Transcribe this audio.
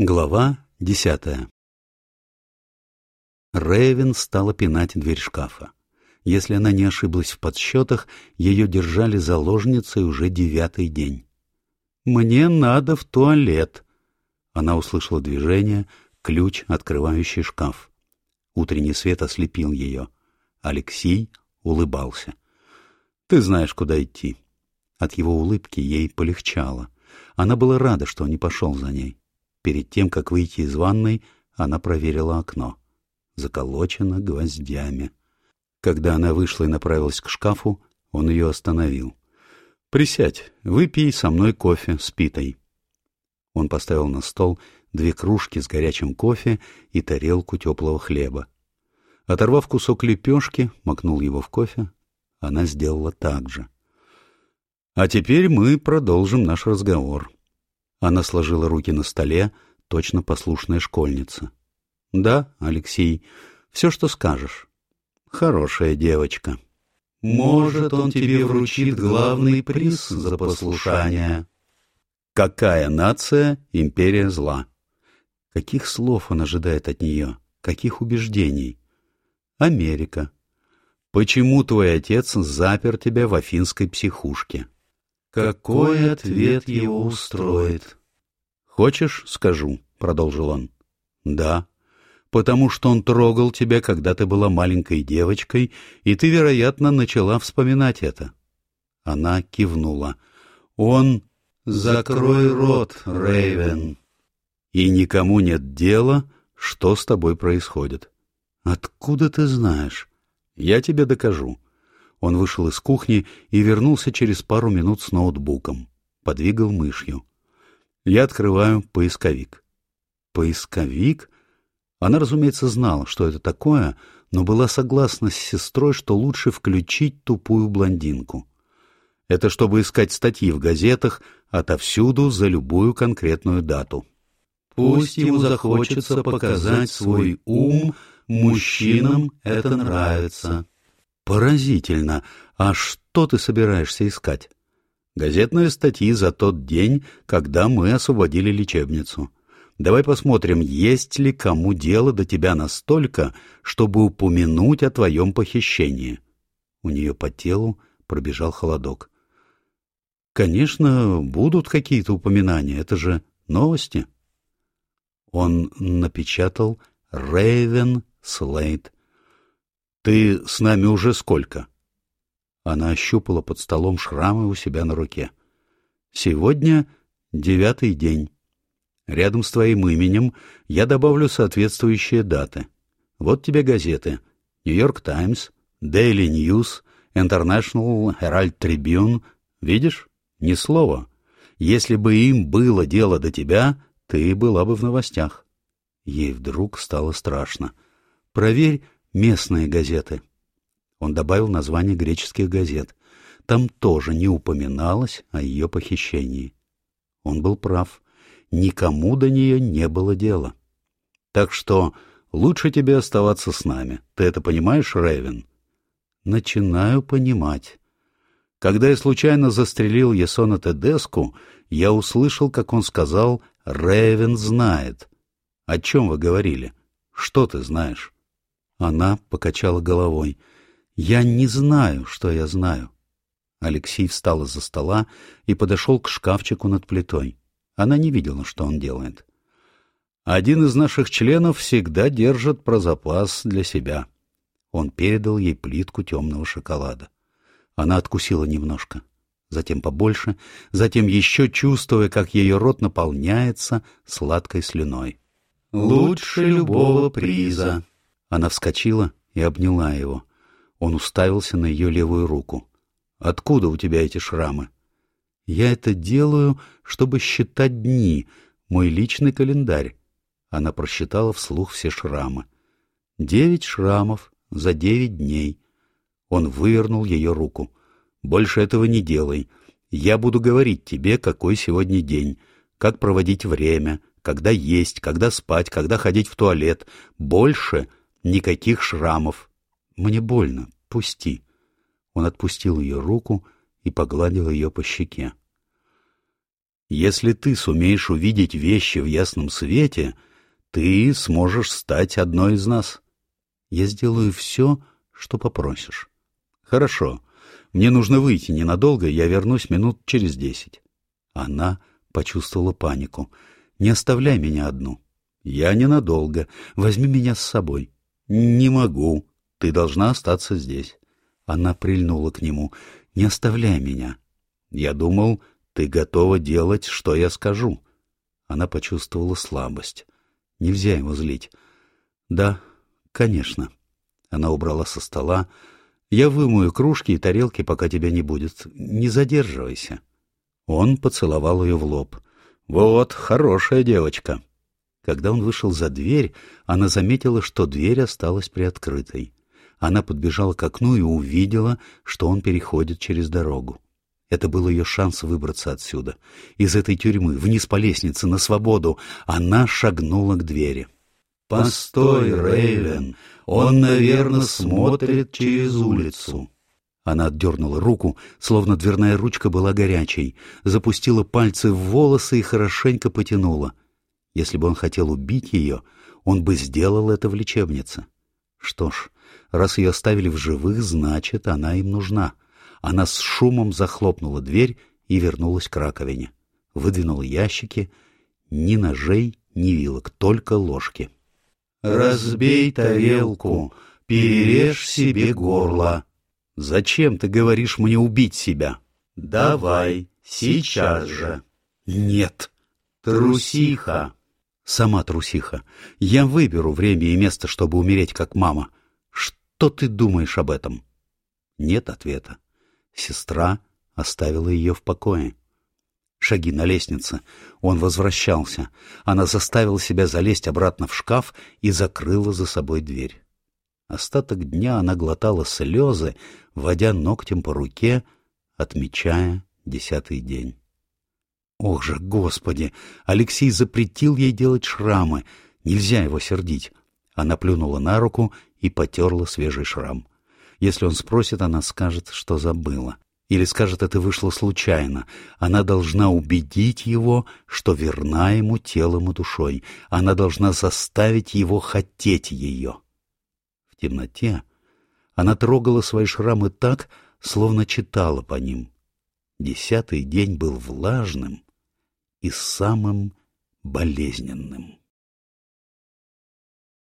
Глава десятая Рэйвен стала пинать дверь шкафа. Если она не ошиблась в подсчетах, ее держали заложницей уже девятый день. «Мне надо в туалет!» Она услышала движение, ключ, открывающий шкаф. Утренний свет ослепил ее. Алексей улыбался. «Ты знаешь, куда идти». От его улыбки ей полегчало. Она была рада, что не пошел за ней. Перед тем, как выйти из ванной, она проверила окно. Заколочено гвоздями. Когда она вышла и направилась к шкафу, он ее остановил. «Присядь, выпей со мной кофе с питой». Он поставил на стол две кружки с горячим кофе и тарелку теплого хлеба. Оторвав кусок лепешки, макнул его в кофе. Она сделала так же. «А теперь мы продолжим наш разговор». Она сложила руки на столе, точно послушная школьница. «Да, Алексей, все, что скажешь». «Хорошая девочка». «Может, он тебе вручит главный приз за послушание». «Какая нация — империя зла?» Каких слов он ожидает от нее? Каких убеждений? Америка. Почему твой отец запер тебя в афинской психушке? Какой ответ его устроит? Хочешь, скажу, продолжил он. Да, потому что он трогал тебя, когда ты была маленькой девочкой, и ты, вероятно, начала вспоминать это. Она кивнула. Он... Закрой рот, Рейвен. И никому нет дела, что с тобой происходит. Откуда ты знаешь? Я тебе докажу. Он вышел из кухни и вернулся через пару минут с ноутбуком. Подвигал мышью. Я открываю поисковик. Поисковик? Она, разумеется, знала, что это такое, но была согласна с сестрой, что лучше включить тупую блондинку. Это чтобы искать статьи в газетах отовсюду за любую конкретную дату. Пусть ему захочется показать свой ум, мужчинам это нравится. Поразительно. А что ты собираешься искать? Газетные статьи за тот день, когда мы освободили лечебницу. Давай посмотрим, есть ли кому дело до тебя настолько, чтобы упомянуть о твоем похищении. У нее по телу пробежал холодок. Конечно, будут какие-то упоминания, это же новости. Он напечатал «Рейвен Слейд». «Ты с нами уже сколько?» Она ощупала под столом шрамы у себя на руке. «Сегодня девятый день. Рядом с твоим именем я добавлю соответствующие даты. Вот тебе газеты. «Нью-Йорк Таймс», «Дейли Ньюс», «International Herald Tribune». Видишь? Ни слова. Если бы им было дело до тебя, ты была бы в новостях. Ей вдруг стало страшно. Проверь местные газеты. Он добавил название греческих газет. Там тоже не упоминалось о ее похищении. Он был прав. Никому до нее не было дела. Так что лучше тебе оставаться с нами. Ты это понимаешь, Рэйвен? Начинаю понимать. Когда я случайно застрелил Ясона Тедеску, я услышал, как он сказал Рэйвен знает. О чем вы говорили? Что ты знаешь? Она покачала головой. Я не знаю, что я знаю. Алексей встал из-за стола и подошел к шкафчику над плитой. Она не видела, что он делает. Один из наших членов всегда держит про запас для себя. Он передал ей плитку темного шоколада. Она откусила немножко затем побольше, затем еще чувствуя, как ее рот наполняется сладкой слюной. «Лучше любого приза!» Она вскочила и обняла его. Он уставился на ее левую руку. «Откуда у тебя эти шрамы?» «Я это делаю, чтобы считать дни, мой личный календарь». Она просчитала вслух все шрамы. «Девять шрамов за девять дней». Он вывернул ее руку. Больше этого не делай. Я буду говорить тебе, какой сегодня день, как проводить время, когда есть, когда спать, когда ходить в туалет. Больше никаких шрамов. Мне больно, пусти. Он отпустил ее руку и погладил ее по щеке. Если ты сумеешь увидеть вещи в ясном свете, ты сможешь стать одной из нас. Я сделаю все, что попросишь. Хорошо. Мне нужно выйти ненадолго, я вернусь минут через десять. Она почувствовала панику. Не оставляй меня одну. Я ненадолго. Возьми меня с собой. Не могу. Ты должна остаться здесь. Она прильнула к нему. Не оставляй меня. Я думал, ты готова делать, что я скажу. Она почувствовала слабость. Нельзя его злить. Да, конечно. Она убрала со стола. Я вымою кружки и тарелки, пока тебя не будет. Не задерживайся. Он поцеловал ее в лоб. Вот, хорошая девочка. Когда он вышел за дверь, она заметила, что дверь осталась приоткрытой. Она подбежала к окну и увидела, что он переходит через дорогу. Это был ее шанс выбраться отсюда. Из этой тюрьмы, вниз по лестнице, на свободу. Она шагнула к двери. «Постой, Рейвен, он, наверное, смотрит через улицу». Она отдернула руку, словно дверная ручка была горячей, запустила пальцы в волосы и хорошенько потянула. Если бы он хотел убить ее, он бы сделал это в лечебнице. Что ж, раз ее оставили в живых, значит, она им нужна. Она с шумом захлопнула дверь и вернулась к раковине. Выдвинула ящики. Ни ножей, ни вилок, только ложки. «Разбей тарелку, перережь себе горло». «Зачем ты говоришь мне убить себя?» «Давай, сейчас же». «Нет». «Трусиха». «Сама трусиха. Я выберу время и место, чтобы умереть, как мама. Что ты думаешь об этом?» Нет ответа. Сестра оставила ее в покое. Шаги на лестнице. Он возвращался. Она заставила себя залезть обратно в шкаф и закрыла за собой дверь. Остаток дня она глотала слезы, водя ногтем по руке, отмечая десятый день. Ох же, Господи! Алексей запретил ей делать шрамы. Нельзя его сердить. Она плюнула на руку и потерла свежий шрам. Если он спросит, она скажет, что забыла. Или скажет, это вышло случайно. Она должна убедить его, что верна ему телом и душой. Она должна заставить его хотеть ее. В темноте она трогала свои шрамы так, словно читала по ним. Десятый день был влажным и самым болезненным.